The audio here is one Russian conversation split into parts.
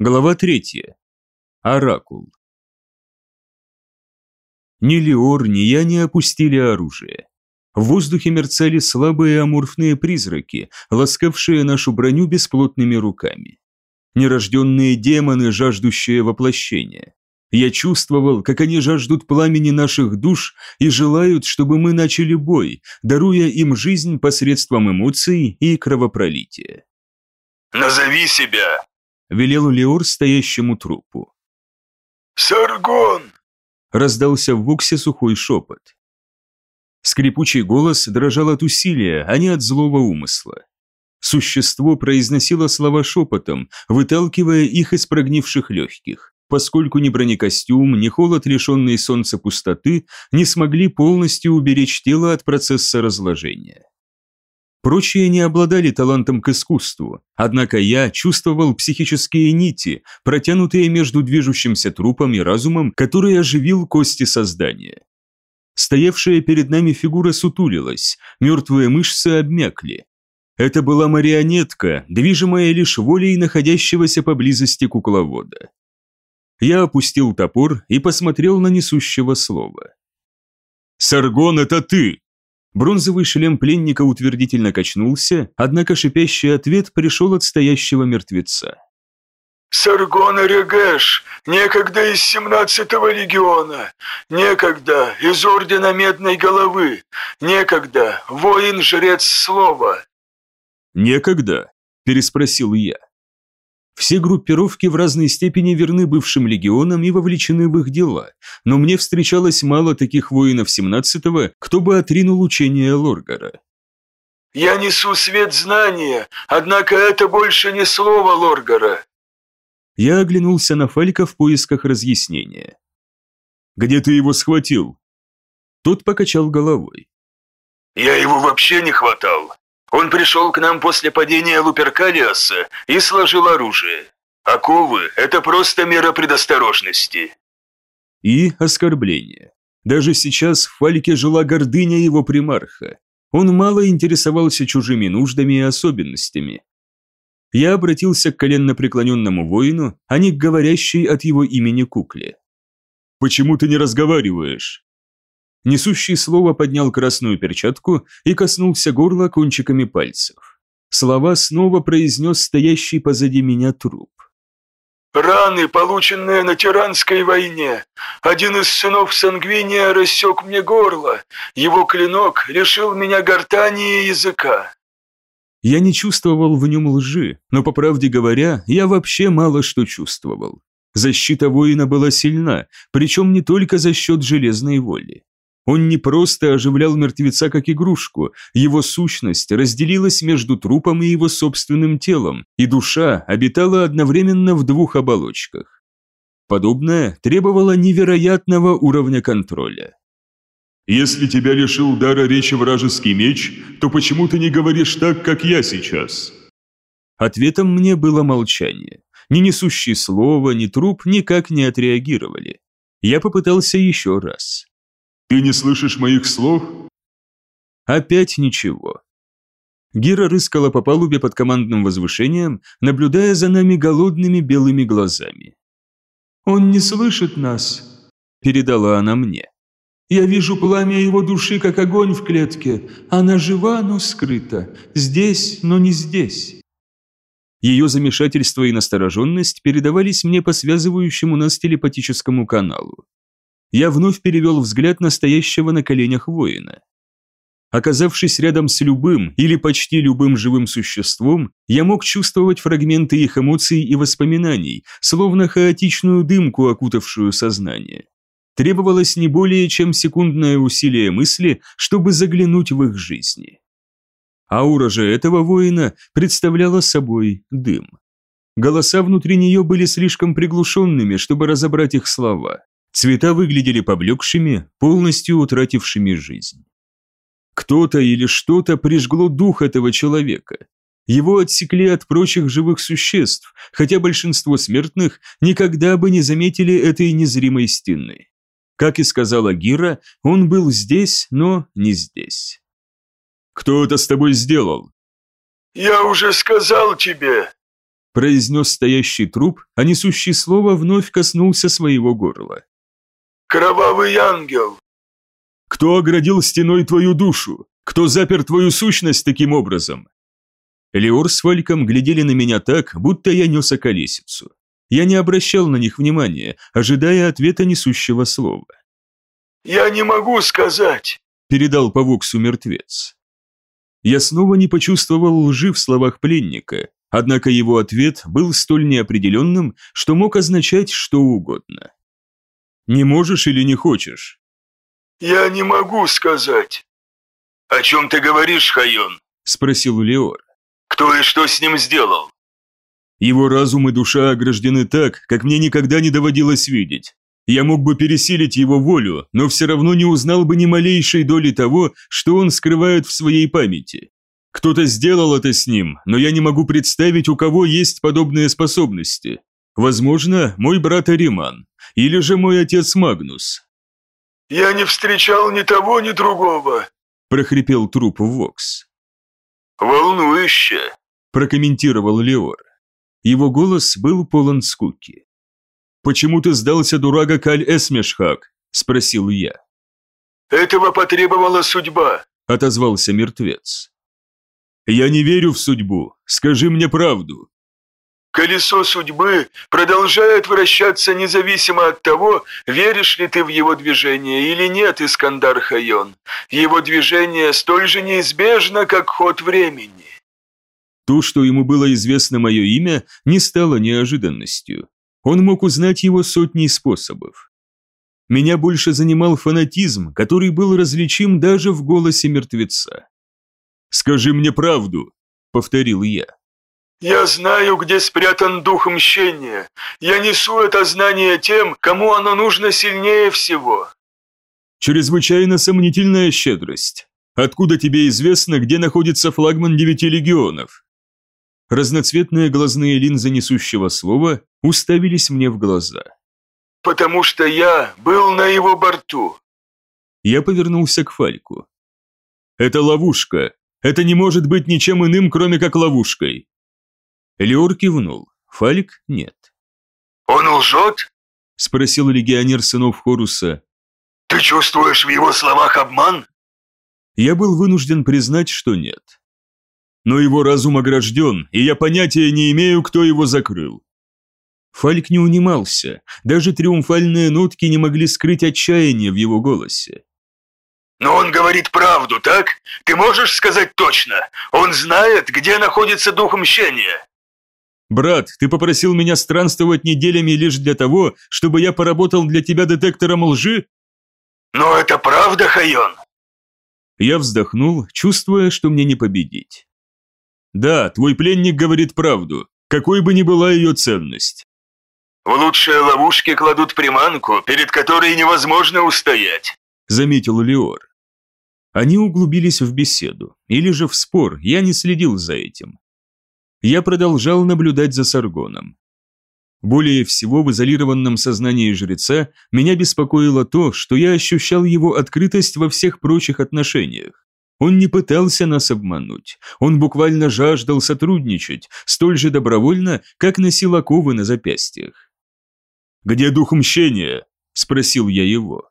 Глава третья. Оракул. Ни Леор, ни я не опустили оружие. В воздухе мерцали слабые аморфные призраки, ласкавшие нашу броню бесплотными руками. Нерожденные демоны, жаждущие воплощения. Я чувствовал, как они жаждут пламени наших душ и желают, чтобы мы начали бой, даруя им жизнь посредством эмоций и кровопролития. «Назови себя!» – велел Леор стоящему трупу. «Саргон!» – раздался в воксе сухой шепот. Скрипучий голос дрожал от усилия, а не от злого умысла. Существо произносило слова шепотом, выталкивая их из прогнивших легких, поскольку ни бронекостюм, ни холод, лишенный солнца пустоты, не смогли полностью уберечь тело от процесса разложения. Прочие не обладали талантом к искусству, однако я чувствовал психические нити, протянутые между движущимся трупом и разумом, который оживил кости создания. Стоявшая перед нами фигура сутулилась, мертвые мышцы обмякли. Это была марионетка, движимая лишь волей находящегося поблизости кукловода. Я опустил топор и посмотрел на несущего слова. «Саргон, это ты!» Бронзовый шлем пленника утвердительно качнулся, однако шипящий ответ пришел от стоящего мертвеца. «Саргон Регеш, некогда из семнадцатого легиона, некогда из Ордена Медной Головы, некогда воин-жрец Слова». «Некогда?» – переспросил я. Все группировки в разной степени верны бывшим легионам и вовлечены в их дела, но мне встречалось мало таких воинов 17-го, кто бы отринул учение Лоргара. «Я несу свет знания, однако это больше не слово Лоргара». Я оглянулся на Фалька в поисках разъяснения. «Где ты его схватил?» Тот покачал головой. «Я его вообще не хватал. Он пришел к нам после падения Луперкалиаса и сложил оружие. Оковы – это просто мера предосторожности. И оскорбление. Даже сейчас в Фальке жила гордыня его примарха. Он мало интересовался чужими нуждами и особенностями. Я обратился к коленно преклоненному воину, а не к говорящей от его имени кукле. «Почему ты не разговариваешь?» Несущий слово поднял красную перчатку и коснулся горла кончиками пальцев. Слова снова произнес стоящий позади меня труп. «Раны, полученные на Тиранской войне. Один из сынов Сангвиния рассек мне горло. Его клинок лишил меня гортани и языка». Я не чувствовал в нем лжи, но, по правде говоря, я вообще мало что чувствовал. Защита воина была сильна, причем не только за счет железной воли. Он не просто оживлял мертвеца как игрушку, его сущность разделилась между трупом и его собственным телом, и душа обитала одновременно в двух оболочках. Подобное требовало невероятного уровня контроля. «Если тебя лишил дара речи вражеский меч, то почему ты не говоришь так, как я сейчас?» Ответом мне было молчание. Ни несущий слова, ни труп никак не отреагировали. Я попытался еще раз. Ты не слышишь моих слов? Опять ничего. Гира рыскала по палубе под командным возвышением, наблюдая за нами голодными белыми глазами. «Он не слышит нас», – передала она мне. «Я вижу пламя его души, как огонь в клетке. Она жива, но скрыта. Здесь, но не здесь». Ее замешательство и настороженность передавались мне по связывающему нас телепатическому каналу я вновь перевел взгляд настоящего на коленях воина. Оказавшись рядом с любым или почти любым живым существом, я мог чувствовать фрагменты их эмоций и воспоминаний, словно хаотичную дымку, окутавшую сознание. Требовалось не более чем секундное усилие мысли, чтобы заглянуть в их жизни. Аура же этого воина представляла собой дым. Голоса внутри нее были слишком приглушенными, чтобы разобрать их слова. Цвета выглядели поблекшими, полностью утратившими жизнь. Кто-то или что-то прижгло дух этого человека. Его отсекли от прочих живых существ, хотя большинство смертных никогда бы не заметили этой незримой стены. Как и сказала Гира, он был здесь, но не здесь. «Кто это с тобой сделал?» «Я уже сказал тебе», произнес стоящий труп, а несущий слово вновь коснулся своего горла. «Кровавый ангел!» «Кто оградил стеной твою душу? Кто запер твою сущность таким образом?» Леор с Фальком глядели на меня так, будто я нес околесицу. Я не обращал на них внимания, ожидая ответа несущего слова. «Я не могу сказать», — передал по Воксу мертвец. Я снова не почувствовал лжи в словах пленника, однако его ответ был столь неопределенным, что мог означать что угодно. «Не можешь или не хочешь?» «Я не могу сказать». «О чем ты говоришь, Хайон?» – спросил Леор. «Кто и что с ним сделал?» Его разум и душа ограждены так, как мне никогда не доводилось видеть. Я мог бы пересилить его волю, но все равно не узнал бы ни малейшей доли того, что он скрывает в своей памяти. Кто-то сделал это с ним, но я не могу представить, у кого есть подобные способности. Возможно, мой брат Ариман, или же мой отец Магнус. «Я не встречал ни того, ни другого», – прохрипел труп Вокс. «Волнующе», – прокомментировал Леор. Его голос был полон скуки. «Почему ты сдался дурага Каль Эсмешхак?» – спросил я. «Этого потребовала судьба», – отозвался мертвец. «Я не верю в судьбу. Скажи мне правду». «Колесо судьбы продолжает вращаться независимо от того, веришь ли ты в его движение или нет, Искандар Хайон. Его движение столь же неизбежно, как ход времени». То, что ему было известно мое имя, не стало неожиданностью. Он мог узнать его сотней способов. Меня больше занимал фанатизм, который был различим даже в голосе мертвеца. «Скажи мне правду», — повторил я. «Я знаю, где спрятан дух мщения. Я несу это знание тем, кому оно нужно сильнее всего». «Чрезвычайно сомнительная щедрость. Откуда тебе известно, где находится флагман девяти легионов?» Разноцветные глазные линзы несущего слова уставились мне в глаза. «Потому что я был на его борту». Я повернулся к Фальку. «Это ловушка. Это не может быть ничем иным, кроме как ловушкой». Леор кивнул. Фальк – нет. «Он лжет?» – спросил легионер сынов Хоруса. «Ты чувствуешь в его словах обман?» Я был вынужден признать, что нет но его разум огражден, и я понятия не имею, кто его закрыл». Фальк не унимался, даже триумфальные нотки не могли скрыть отчаяние в его голосе. «Но он говорит правду, так? Ты можешь сказать точно? Он знает, где находится дух мщения?» «Брат, ты попросил меня странствовать неделями лишь для того, чтобы я поработал для тебя детектором лжи?» «Но это правда, Хайон?» Я вздохнул, чувствуя, что мне не победить. Да, твой пленник говорит правду, какой бы ни была ее ценность. В лучшие ловушки кладут приманку, перед которой невозможно устоять, заметил Леор. Они углубились в беседу, или же в спор, я не следил за этим. Я продолжал наблюдать за Саргоном. Более всего в изолированном сознании жреца меня беспокоило то, что я ощущал его открытость во всех прочих отношениях. Он не пытался нас обмануть, он буквально жаждал сотрудничать, столь же добровольно, как носил оковы на запястьях. «Где дух мщения?» – спросил я его.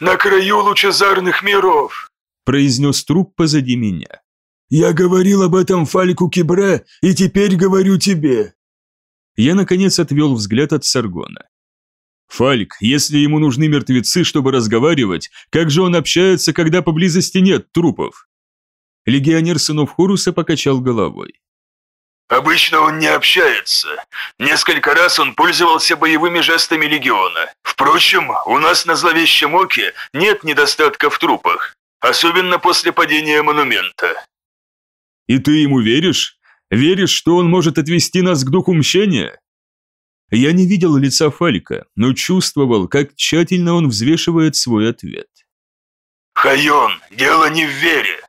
«На краю лучезарных миров», – произнес труп позади меня. «Я говорил об этом Фальку Кибре, и теперь говорю тебе». Я, наконец, отвел взгляд от Саргона. Фальк, если ему нужны мертвецы, чтобы разговаривать, как же он общается, когда поблизости нет трупов? Легионер сынов Хоруса покачал головой. Обычно он не общается. Несколько раз он пользовался боевыми жестами легиона. Впрочем, у нас на зловещем оке нет недостатка в трупах, особенно после падения монумента. И ты ему веришь? Веришь, что он может отвести нас к духу мщения? Я не видел лица Фалика, но чувствовал, как тщательно он взвешивает свой ответ. «Хайон, дело не в вере.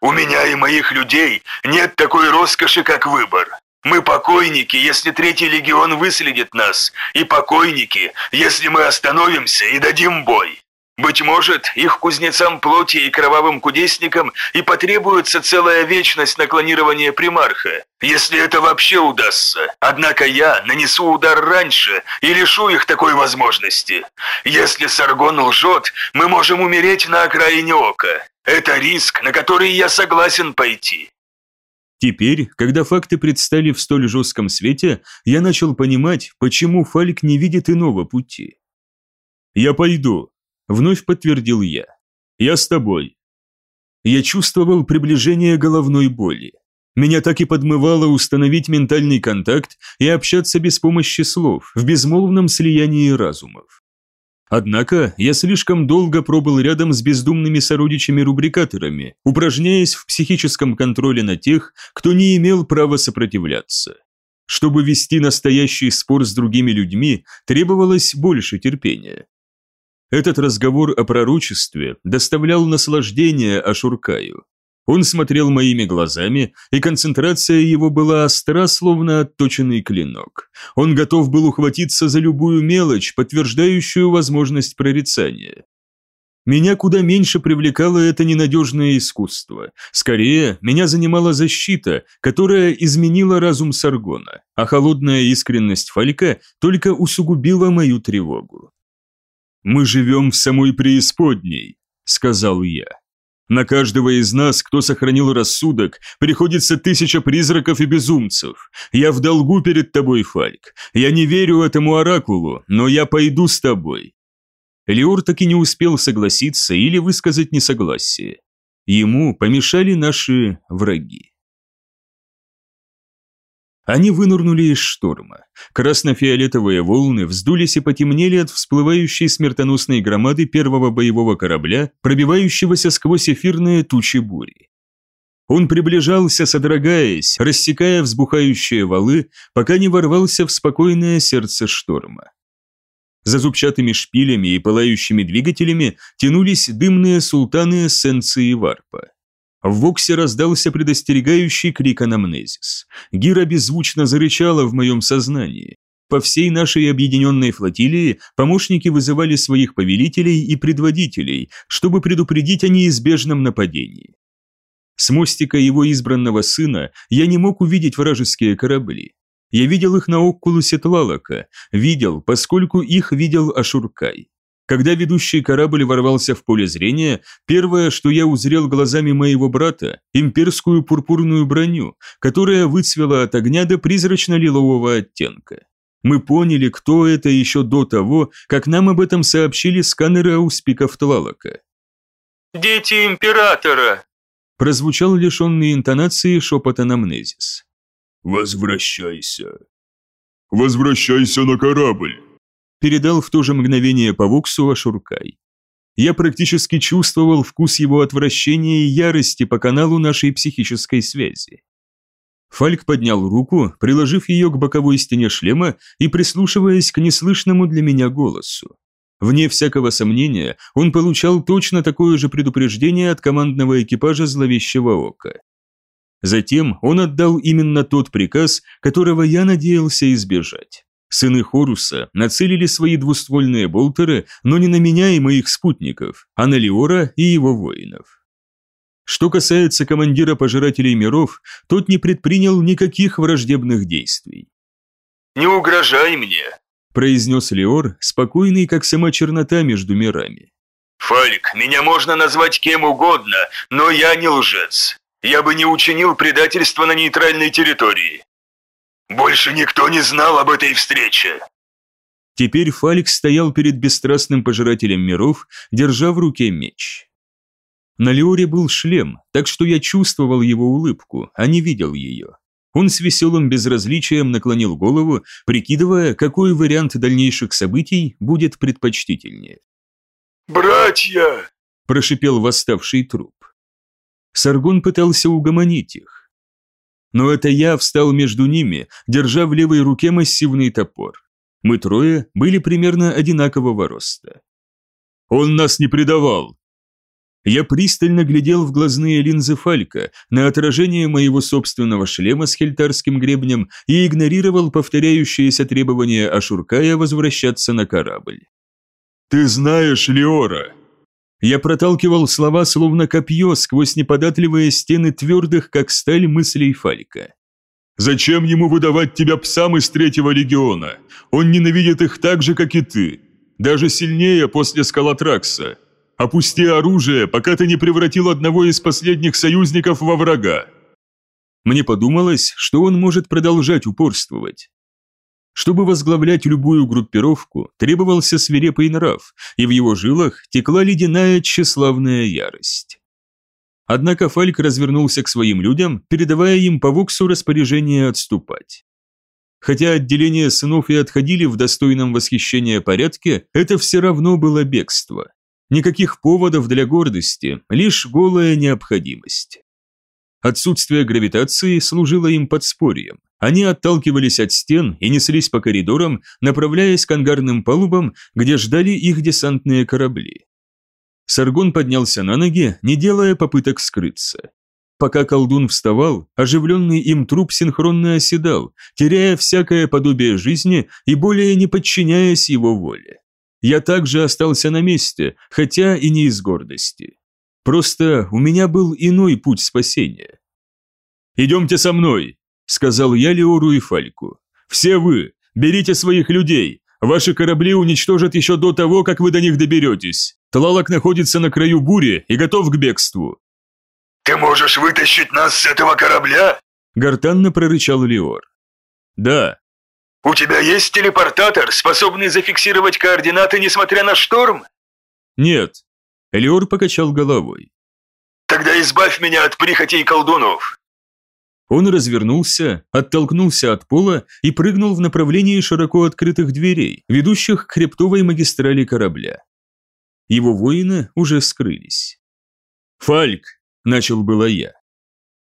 У меня и моих людей нет такой роскоши, как выбор. Мы покойники, если Третий Легион выследит нас, и покойники, если мы остановимся и дадим бой. Быть может, их кузнецам плоти и кровавым кудесникам и потребуется целая вечность на клонирование примарха, если это вообще удастся. Однако я нанесу удар раньше и лишу их такой возможности. Если Саргон лжет, мы можем умереть на окраине ока. Это риск, на который я согласен пойти. Теперь, когда факты предстали в столь жестком свете, я начал понимать, почему Фальк не видит иного пути. «Я пойду», — вновь подтвердил я. «Я с тобой». Я чувствовал приближение головной боли. Меня так и подмывало установить ментальный контакт и общаться без помощи слов, в безмолвном слиянии разумов. Однако я слишком долго пробыл рядом с бездумными сородичами-рубрикаторами, упражняясь в психическом контроле на тех, кто не имел права сопротивляться. Чтобы вести настоящий спор с другими людьми, требовалось больше терпения. Этот разговор о пророчестве доставлял наслаждение Ашуркаю. Он смотрел моими глазами, и концентрация его была остра, словно отточенный клинок. Он готов был ухватиться за любую мелочь, подтверждающую возможность прорицания. Меня куда меньше привлекало это ненадежное искусство. Скорее, меня занимала защита, которая изменила разум Саргона, а холодная искренность Фалька только усугубила мою тревогу. «Мы живем в самой преисподней», — сказал я. На каждого из нас, кто сохранил рассудок, приходится тысяча призраков и безумцев. Я в долгу перед тобой, Фальк. Я не верю этому оракулу, но я пойду с тобой». Леор так и не успел согласиться или высказать несогласие. Ему помешали наши враги. Они вынырнули из шторма. Красно-фиолетовые волны вздулись и потемнели от всплывающей смертоносной громады первого боевого корабля, пробивающегося сквозь эфирные тучи бури. Он приближался, содрогаясь, рассекая взбухающие валы, пока не ворвался в спокойное сердце шторма. За зубчатыми шпилями и пылающими двигателями тянулись дымные султаны эссенции варпа. В Воксе раздался предостерегающий крик анамнезис. Гира беззвучно зарычала в моем сознании. По всей нашей объединенной флотилии помощники вызывали своих повелителей и предводителей, чтобы предупредить о неизбежном нападении. С мостика его избранного сына я не мог увидеть вражеские корабли. Я видел их на Оккулусе Тлалака, видел, поскольку их видел Ашуркай. Когда ведущий корабль ворвался в поле зрения, первое, что я узрел глазами моего брата, имперскую пурпурную броню, которая выцвела от огня до призрачно-лилового оттенка. Мы поняли, кто это еще до того, как нам об этом сообщили сканеры ауспиков Тлалока. «Дети Императора!» прозвучал лишенный интонации шепот анамнезис. «Возвращайся». «Возвращайся на корабль», передал в то же мгновение по Воксу Ашуркай. Я практически чувствовал вкус его отвращения и ярости по каналу нашей психической связи. Фальк поднял руку, приложив ее к боковой стене шлема и прислушиваясь к неслышному для меня голосу. Вне всякого сомнения, он получал точно такое же предупреждение от командного экипажа зловещего ока. Затем он отдал именно тот приказ, которого я надеялся избежать. Сыны Хоруса нацелили свои двуствольные болтеры, но не на меня и моих спутников, а на Леора и его воинов. Что касается командира пожирателей миров, тот не предпринял никаких враждебных действий. «Не угрожай мне», – произнес Леор, спокойный, как сама чернота между мирами. «Фалик, меня можно назвать кем угодно, но я не лжец. Я бы не учинил предательство на нейтральной территории. Больше никто не знал об этой встрече. Теперь Фалик стоял перед бесстрастным пожирателем миров, держа в руке меч. На Леоре был шлем, так что я чувствовал его улыбку, а не видел ее. Он с веселым безразличием наклонил голову, прикидывая, какой вариант дальнейших событий будет предпочтительнее. «Братья!» – прошипел восставший труп. Саргон пытался угомонить их но это я встал между ними, держа в левой руке массивный топор. Мы трое были примерно одинакового роста. «Он нас не предавал!» Я пристально глядел в глазные линзы Фалька на отражение моего собственного шлема с хельтарским гребнем и игнорировал повторяющиеся требования Ашуркая возвращаться на корабль. «Ты знаешь Леора!» Я проталкивал слова словно копье сквозь неподатливые стены твердых, как сталь мыслей Фалька. «Зачем ему выдавать тебя псам из третьего легиона? Он ненавидит их так же, как и ты. Даже сильнее после Скалатракса. Опусти оружие, пока ты не превратил одного из последних союзников во врага». Мне подумалось, что он может продолжать упорствовать. Чтобы возглавлять любую группировку, требовался свирепый нрав, и в его жилах текла ледяная тщеславная ярость. Однако Фальк развернулся к своим людям, передавая им по Воксу распоряжение отступать. Хотя отделения сынов и отходили в достойном восхищения порядке, это все равно было бегство. Никаких поводов для гордости, лишь голая необходимость. Отсутствие гравитации служило им подспорьем. Они отталкивались от стен и неслись по коридорам, направляясь к ангарным палубам, где ждали их десантные корабли. Саргон поднялся на ноги, не делая попыток скрыться. Пока колдун вставал, оживленный им труп синхронно оседал, теряя всякое подобие жизни и более не подчиняясь его воле. Я также остался на месте, хотя и не из гордости. Просто у меня был иной путь спасения. «Идемте со мной», сказал я Леору и Фальку. «Все вы, берите своих людей. Ваши корабли уничтожат еще до того, как вы до них доберетесь. Тлалок находится на краю бури и готов к бегству». «Ты можешь вытащить нас с этого корабля?» Гортанно прорычал Леор. «Да». «У тебя есть телепортатор, способный зафиксировать координаты, несмотря на шторм?» «Нет». Леор покачал головой. «Тогда избавь меня от прихотей колдунов. Он развернулся, оттолкнулся от пола и прыгнул в направлении широко открытых дверей, ведущих к хребтовой магистрали корабля. Его воины уже скрылись. «Фальк!» – начал было я.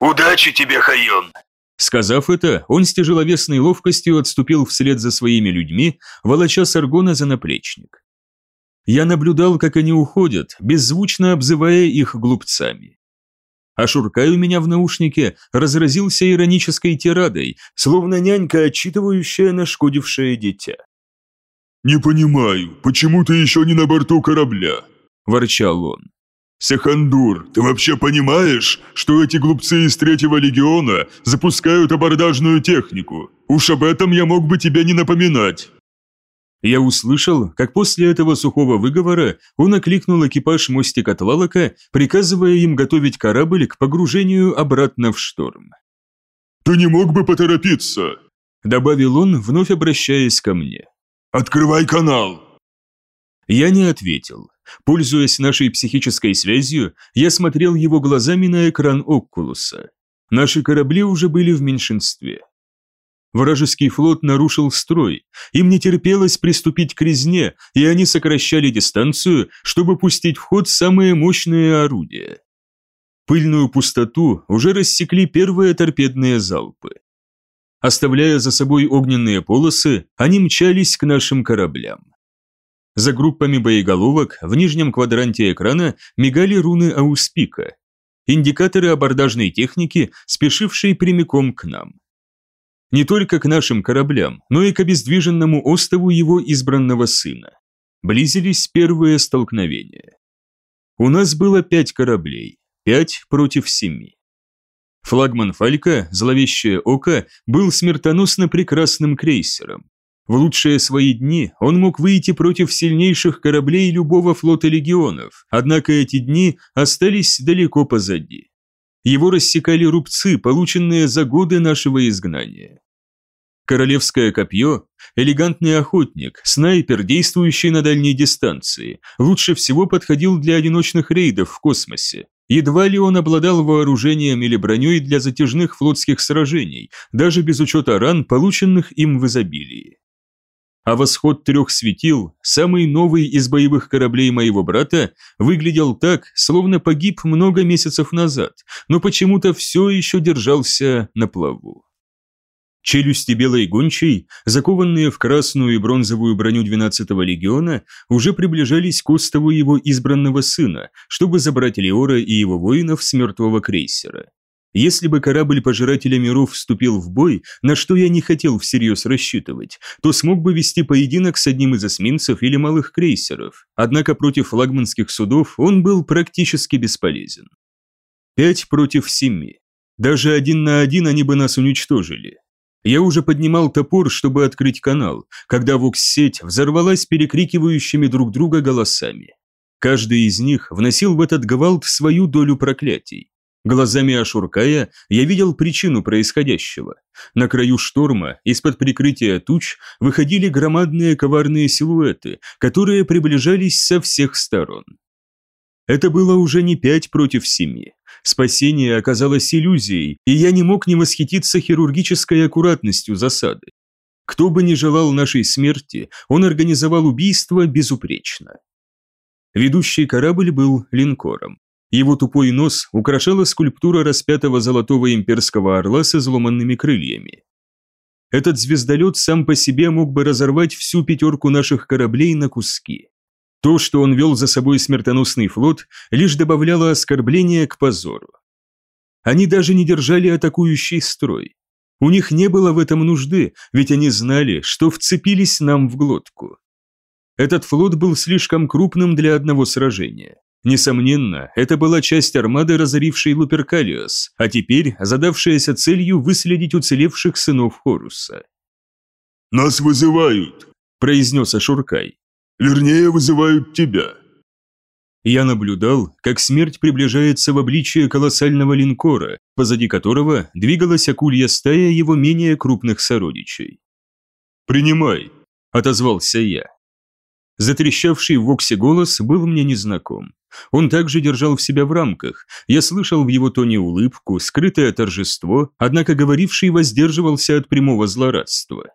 «Удачи тебе, Хайон!» Сказав это, он с тяжеловесной ловкостью отступил вслед за своими людьми, волоча Саргона за наплечник. Я наблюдал, как они уходят, беззвучно обзывая их глупцами а Шуркай у меня в наушнике разразился иронической тирадой, словно нянька, отчитывающая нашкодившее дитя. «Не понимаю, почему ты еще не на борту корабля?» – ворчал он. «Сахандур, ты вообще понимаешь, что эти глупцы из Третьего Легиона запускают абордажную технику? Уж об этом я мог бы тебе не напоминать». Я услышал, как после этого сухого выговора он окликнул экипаж мостика Тлалока, приказывая им готовить корабль к погружению обратно в шторм. «Ты не мог бы поторопиться?» добавил он, вновь обращаясь ко мне. «Открывай канал!» Я не ответил. Пользуясь нашей психической связью, я смотрел его глазами на экран Оккулуса. Наши корабли уже были в меньшинстве. Вражеский флот нарушил строй, им не терпелось приступить к резне, и они сокращали дистанцию, чтобы пустить в ход самые мощные орудия. Пыльную пустоту уже рассекли первые торпедные залпы. Оставляя за собой огненные полосы, они мчались к нашим кораблям. За группами боеголовок в нижнем квадранте экрана мигали руны Ауспика, индикаторы абордажной техники, спешившие прямиком к нам не только к нашим кораблям, но и к обездвиженному острову его избранного сына. Близились первые столкновения. У нас было пять кораблей, пять против семи. Флагман Фалька, зловещее око, был смертоносно прекрасным крейсером. В лучшие свои дни он мог выйти против сильнейших кораблей любого флота легионов, однако эти дни остались далеко позади. Его рассекали рубцы, полученные за годы нашего изгнания. Королевское копье – элегантный охотник, снайпер, действующий на дальней дистанции, лучше всего подходил для одиночных рейдов в космосе. Едва ли он обладал вооружением или броней для затяжных флотских сражений, даже без учета ран, полученных им в изобилии. А восход трех светил, самый новый из боевых кораблей моего брата, выглядел так, словно погиб много месяцев назад, но почему-то все еще держался на плаву. Челюсти белой гончей, закованные в красную и бронзовую броню 12-го легиона, уже приближались к острову его избранного сына, чтобы забрать Леора и его воинов с мертвого крейсера. Если бы корабль Пожирателя Миров вступил в бой, на что я не хотел всерьез рассчитывать, то смог бы вести поединок с одним из эсминцев или малых крейсеров, однако против флагманских судов он был практически бесполезен. Пять против семи. Даже один на один они бы нас уничтожили. Я уже поднимал топор, чтобы открыть канал, когда вокс-сеть взорвалась перекрикивающими друг друга голосами. Каждый из них вносил в этот гвалт свою долю проклятий. Глазами Ашуркая я видел причину происходящего. На краю шторма, из-под прикрытия туч, выходили громадные коварные силуэты, которые приближались со всех сторон. Это было уже не пять против семи. Спасение оказалось иллюзией, и я не мог не восхититься хирургической аккуратностью засады. Кто бы ни желал нашей смерти, он организовал убийство безупречно. Ведущий корабль был линкором. Его тупой нос украшала скульптура распятого золотого имперского орла с изломанными крыльями. Этот звездолет сам по себе мог бы разорвать всю пятерку наших кораблей на куски. То, что он вел за собой смертоносный флот, лишь добавляло оскорбления к позору. Они даже не держали атакующий строй. У них не было в этом нужды, ведь они знали, что вцепились нам в глотку. Этот флот был слишком крупным для одного сражения. Несомненно, это была часть армады, разорившей Луперкалиос, а теперь задавшаяся целью выследить уцелевших сынов Хоруса. «Нас вызывают», – произнес Ашуркай. «Вернее, вызывают тебя». Я наблюдал, как смерть приближается в обличие колоссального линкора, позади которого двигалась акулья стая его менее крупных сородичей. «Принимай», – отозвался я. Затрещавший в воксе голос был мне незнаком. Он также держал в себя в рамках. Я слышал в его тоне улыбку, скрытое торжество, однако говоривший воздерживался от прямого злорадства.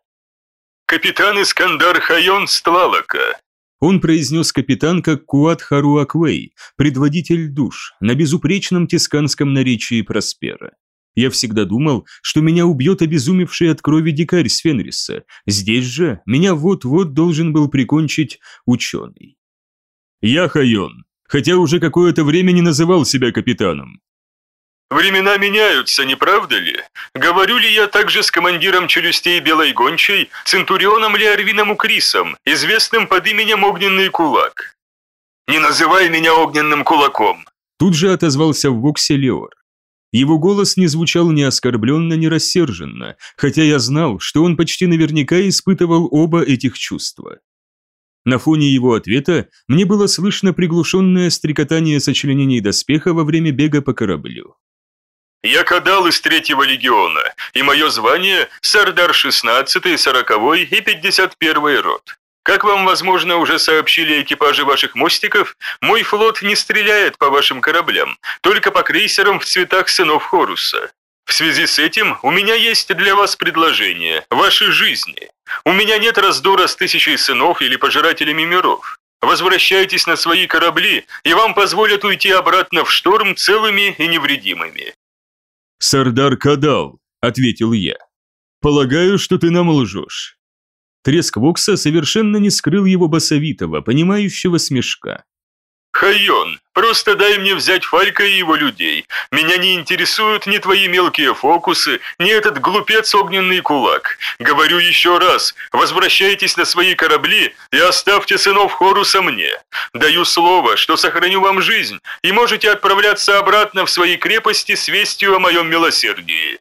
«Капитан Искандар Хайон Стлалака». Он произнес капитан как Куат Харуаквей, предводитель душ, на безупречном тисканском наречии Проспера. Я всегда думал, что меня убьет обезумевший от крови дикарь с Фенриса. Здесь же меня вот-вот должен был прикончить ученый. «Я Хайон, хотя уже какое-то время не называл себя капитаном». «Времена меняются, не правда ли? Говорю ли я также с командиром челюстей Белой Гончей, Центурионом Леорвином Укрисом, известным под именем Огненный Кулак?» «Не называй меня Огненным Кулаком!» Тут же отозвался в боксе Леор. Его голос не звучал ни оскорбленно, ни рассерженно, хотя я знал, что он почти наверняка испытывал оба этих чувства. На фоне его ответа мне было слышно приглушенное стрекотание сочленений доспеха во время бега по кораблю. «Я кадал из третьего легиона, и мое звание – Сардар 16, 40 и 51 рот. Как вам, возможно, уже сообщили экипажи ваших мостиков, мой флот не стреляет по вашим кораблям, только по крейсерам в цветах сынов Хоруса. В связи с этим у меня есть для вас предложение – ваши жизни. У меня нет раздора с тысячей сынов или пожирателями миров. Возвращайтесь на свои корабли, и вам позволят уйти обратно в шторм целыми и невредимыми». «Сардар Кадал», – ответил я. «Полагаю, что ты нам лжешь». Треск Вокса совершенно не скрыл его басовитого, понимающего смешка. «Хайон, просто дай мне взять Фалька и его людей. Меня не интересуют ни твои мелкие фокусы, ни этот глупец огненный кулак. Говорю еще раз, возвращайтесь на свои корабли и оставьте сынов Хоруса мне. Даю слово, что сохраню вам жизнь, и можете отправляться обратно в свои крепости с вестью о моем милосердии».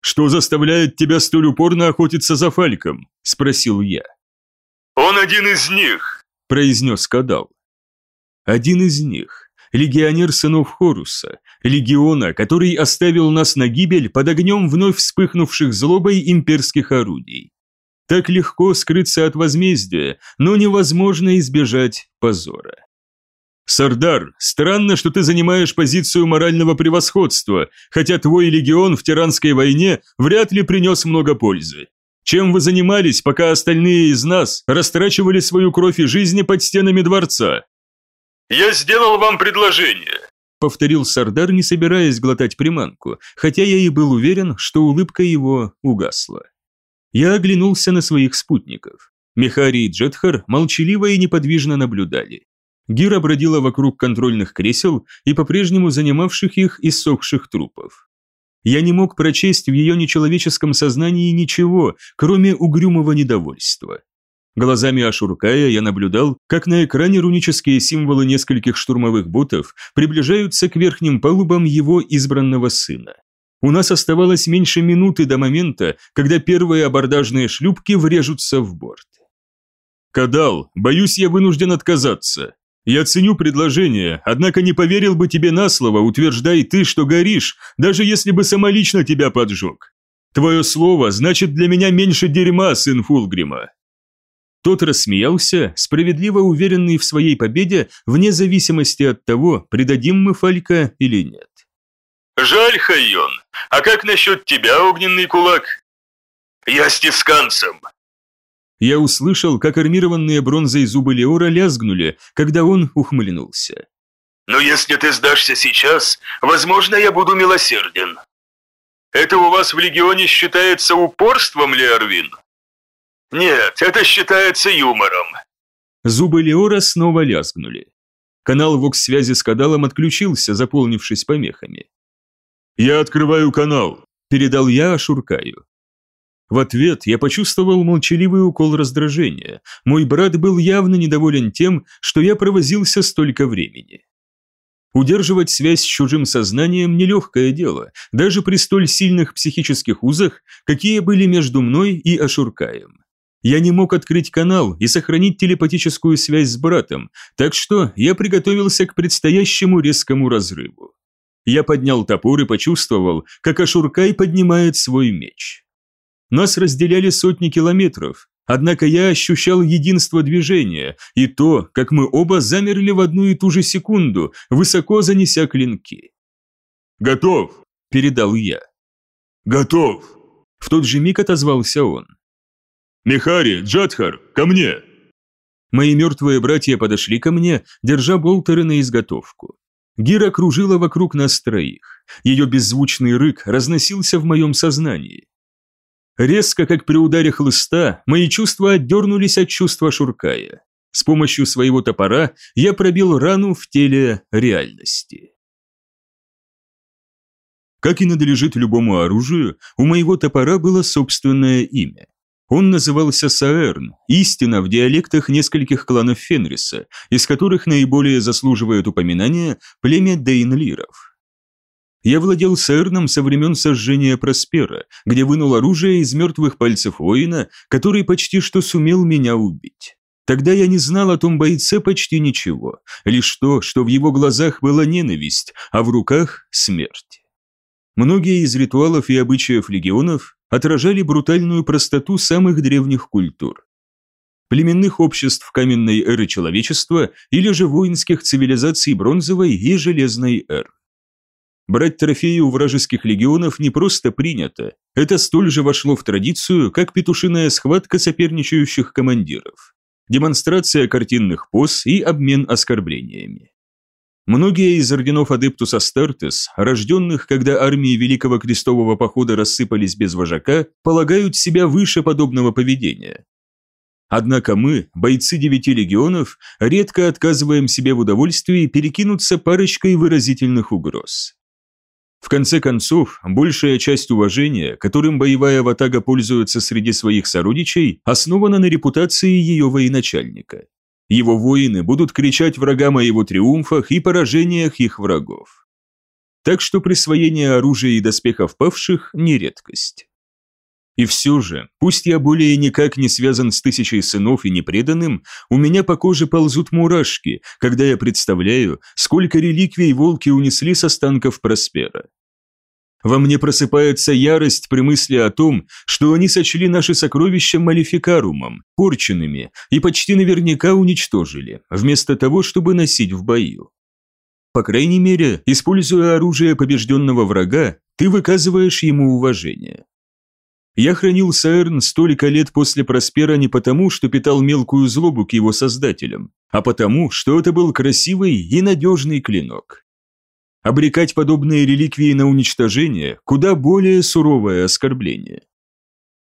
«Что заставляет тебя столь упорно охотиться за Фальком?» – спросил я. «Он один из них», – произнес Кадал. «Один из них. Легионер сынов Хоруса, легиона, который оставил нас на гибель под огнем вновь вспыхнувших злобой имперских орудий. Так легко скрыться от возмездия, но невозможно избежать позора. «Сардар, странно, что ты занимаешь позицию морального превосходства, хотя твой легион в Тиранской войне вряд ли принес много пользы. Чем вы занимались, пока остальные из нас растрачивали свою кровь и жизни под стенами дворца?» «Я сделал вам предложение», — повторил Сардар, не собираясь глотать приманку, хотя я и был уверен, что улыбка его угасла. Я оглянулся на своих спутников. Мехари и Джетхар молчаливо и неподвижно наблюдали. Гира бродила вокруг контрольных кресел и по-прежнему занимавших их иссохших трупов. Я не мог прочесть в ее нечеловеческом сознании ничего, кроме угрюмого недовольства. Глазами Ашуркая я наблюдал, как на экране рунические символы нескольких штурмовых ботов приближаются к верхним палубам его избранного сына. У нас оставалось меньше минуты до момента, когда первые абордажные шлюпки врежутся в борт. «Кадал, боюсь, я вынужден отказаться. Я ценю предложение, однако не поверил бы тебе на слово, утверждай ты, что горишь, даже если бы самолично тебя поджег. Твое слово значит для меня меньше дерьма, сын Фулгрима. Тот рассмеялся, справедливо уверенный в своей победе, вне зависимости от того, предадим мы Фалька или нет. «Жаль, Хайон. А как насчет тебя, огненный кулак?» «Я с тисканцем». Я услышал, как армированные бронзой зубы Леора лязгнули, когда он ухмыльнулся. «Но если ты сдашься сейчас, возможно, я буду милосерден». «Это у вас в Легионе считается упорством, Леорвин?» «Нет, это считается юмором». Зубы Леора снова лязгнули. Канал вокс-связи с Кадалом отключился, заполнившись помехами. «Я открываю канал», – передал я Ашуркаю. В ответ я почувствовал молчаливый укол раздражения. Мой брат был явно недоволен тем, что я провозился столько времени. Удерживать связь с чужим сознанием – нелегкое дело, даже при столь сильных психических узах, какие были между мной и Ашуркаем. Я не мог открыть канал и сохранить телепатическую связь с братом, так что я приготовился к предстоящему резкому разрыву. Я поднял топор и почувствовал, как Ашуркай поднимает свой меч. Нас разделяли сотни километров, однако я ощущал единство движения и то, как мы оба замерли в одну и ту же секунду, высоко занеся клинки. «Готов!» – передал я. «Готов!» – в тот же миг отозвался он. «Михари, Джадхар, ко мне!» Мои мертвые братья подошли ко мне, держа болтеры на изготовку. Гира кружила вокруг нас троих. Ее беззвучный рык разносился в моем сознании. Резко, как при ударе хлыста, мои чувства отдернулись от чувства Шуркая. С помощью своего топора я пробил рану в теле реальности. Как и надлежит любому оружию, у моего топора было собственное имя. Он назывался Саэрн, истина в диалектах нескольких кланов Фенриса, из которых наиболее заслуживает упоминания племя Дейнлиров. Я владел Саэрном со времен сожжения Проспера, где вынул оружие из мертвых пальцев воина, который почти что сумел меня убить. Тогда я не знал о том бойце почти ничего, лишь то, что в его глазах была ненависть, а в руках – смерть. Многие из ритуалов и обычаев легионов отражали брутальную простоту самых древних культур. Племенных обществ каменной эры человечества или же воинских цивилизаций бронзовой и железной эры. Брать трофеи у вражеских легионов не просто принято, это столь же вошло в традицию, как петушиная схватка соперничающих командиров, демонстрация картинных поз и обмен оскорблениями. Многие из орденов Адептус Астартес, рожденных, когда армии Великого Крестового Похода рассыпались без вожака, полагают себя выше подобного поведения. Однако мы, бойцы девяти легионов, редко отказываем себе в удовольствии перекинуться парочкой выразительных угроз. В конце концов, большая часть уважения, которым боевая ватага пользуется среди своих сородичей, основана на репутации ее военачальника. Его воины будут кричать врагам о его триумфах и поражениях их врагов. Так что присвоение оружия и доспехов павших – не редкость. И все же, пусть я более никак не связан с тысячей сынов и непреданным, у меня по коже ползут мурашки, когда я представляю, сколько реликвий волки унесли с останков Проспера. Во мне просыпается ярость при мысли о том, что они сочли наши сокровища малификарумом, порченными, и почти наверняка уничтожили, вместо того, чтобы носить в бою. По крайней мере, используя оружие побежденного врага, ты выказываешь ему уважение. Я хранил Саэрн столько лет после Проспера не потому, что питал мелкую злобу к его создателям, а потому, что это был красивый и надежный клинок. Обрекать подобные реликвии на уничтожение – куда более суровое оскорбление.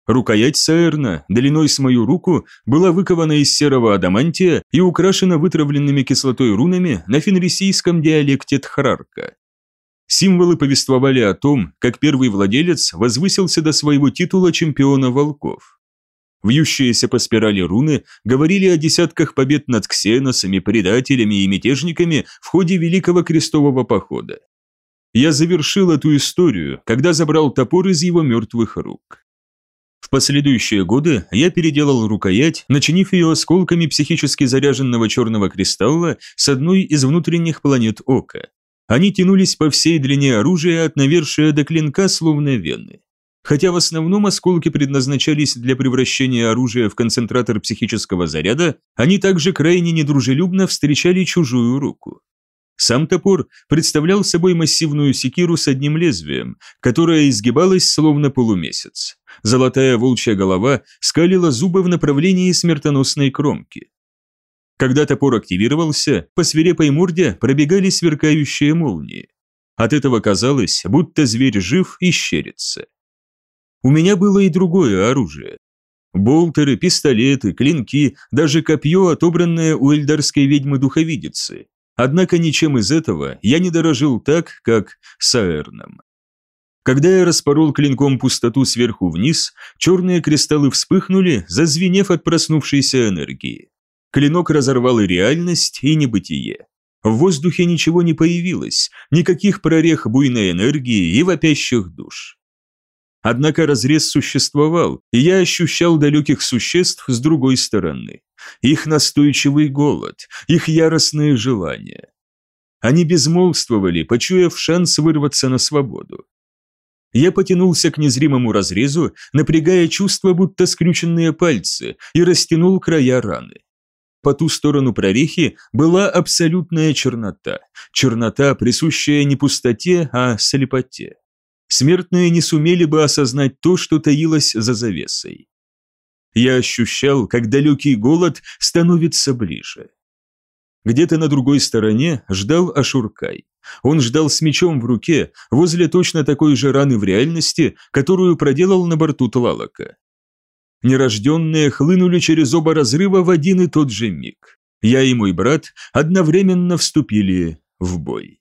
Рукоять Саэрна, длиной с мою руку, была выкована из серого адамантия и украшена вытравленными кислотой рунами на фенрисийском диалекте Тхрарка. Символы повествовали о том, как первый владелец возвысился до своего титула чемпиона волков. Вьющиеся по спирали руны говорили о десятках побед над ксеносами, предателями и мятежниками в ходе Великого Крестового Похода. Я завершил эту историю, когда забрал топор из его мертвых рук. В последующие годы я переделал рукоять, начинив ее осколками психически заряженного черного кристалла с одной из внутренних планет Ока. Они тянулись по всей длине оружия от навершия до клинка, словно вены. Хотя в основном осколки предназначались для превращения оружия в концентратор психического заряда, они также крайне недружелюбно встречали чужую руку. Сам топор представлял собой массивную секиру с одним лезвием, которая изгибалась словно полумесяц. Золотая волчья голова скалила зубы в направлении смертоносной кромки. Когда топор активировался, по свирепой морде пробегали сверкающие молнии. От этого казалось, будто зверь жив и щерится. У меня было и другое оружие. Болтеры, пистолеты, клинки, даже копье, отобранное у эльдарской ведьмы-духовидицы. Однако ничем из этого я не дорожил так, как Саэрном. Когда я распорол клинком пустоту сверху вниз, черные кристаллы вспыхнули, зазвенев от проснувшейся энергии. Клинок разорвал и реальность, и небытие. В воздухе ничего не появилось, никаких прорех буйной энергии и вопящих душ. Однако разрез существовал, и я ощущал далеких существ с другой стороны. Их настойчивый голод, их яростные желания. Они безмолвствовали, почуяв шанс вырваться на свободу. Я потянулся к незримому разрезу, напрягая чувства, будто скрюченные пальцы, и растянул края раны. По ту сторону прорехи была абсолютная чернота, чернота, присущая не пустоте, а слепоте смертные не сумели бы осознать то, что таилось за завесой. Я ощущал, как далекий голод становится ближе. Где-то на другой стороне ждал Ашуркай. Он ждал с мечом в руке, возле точно такой же раны в реальности, которую проделал на борту Тлалака. Нерожденные хлынули через оба разрыва в один и тот же миг. Я и мой брат одновременно вступили в бой.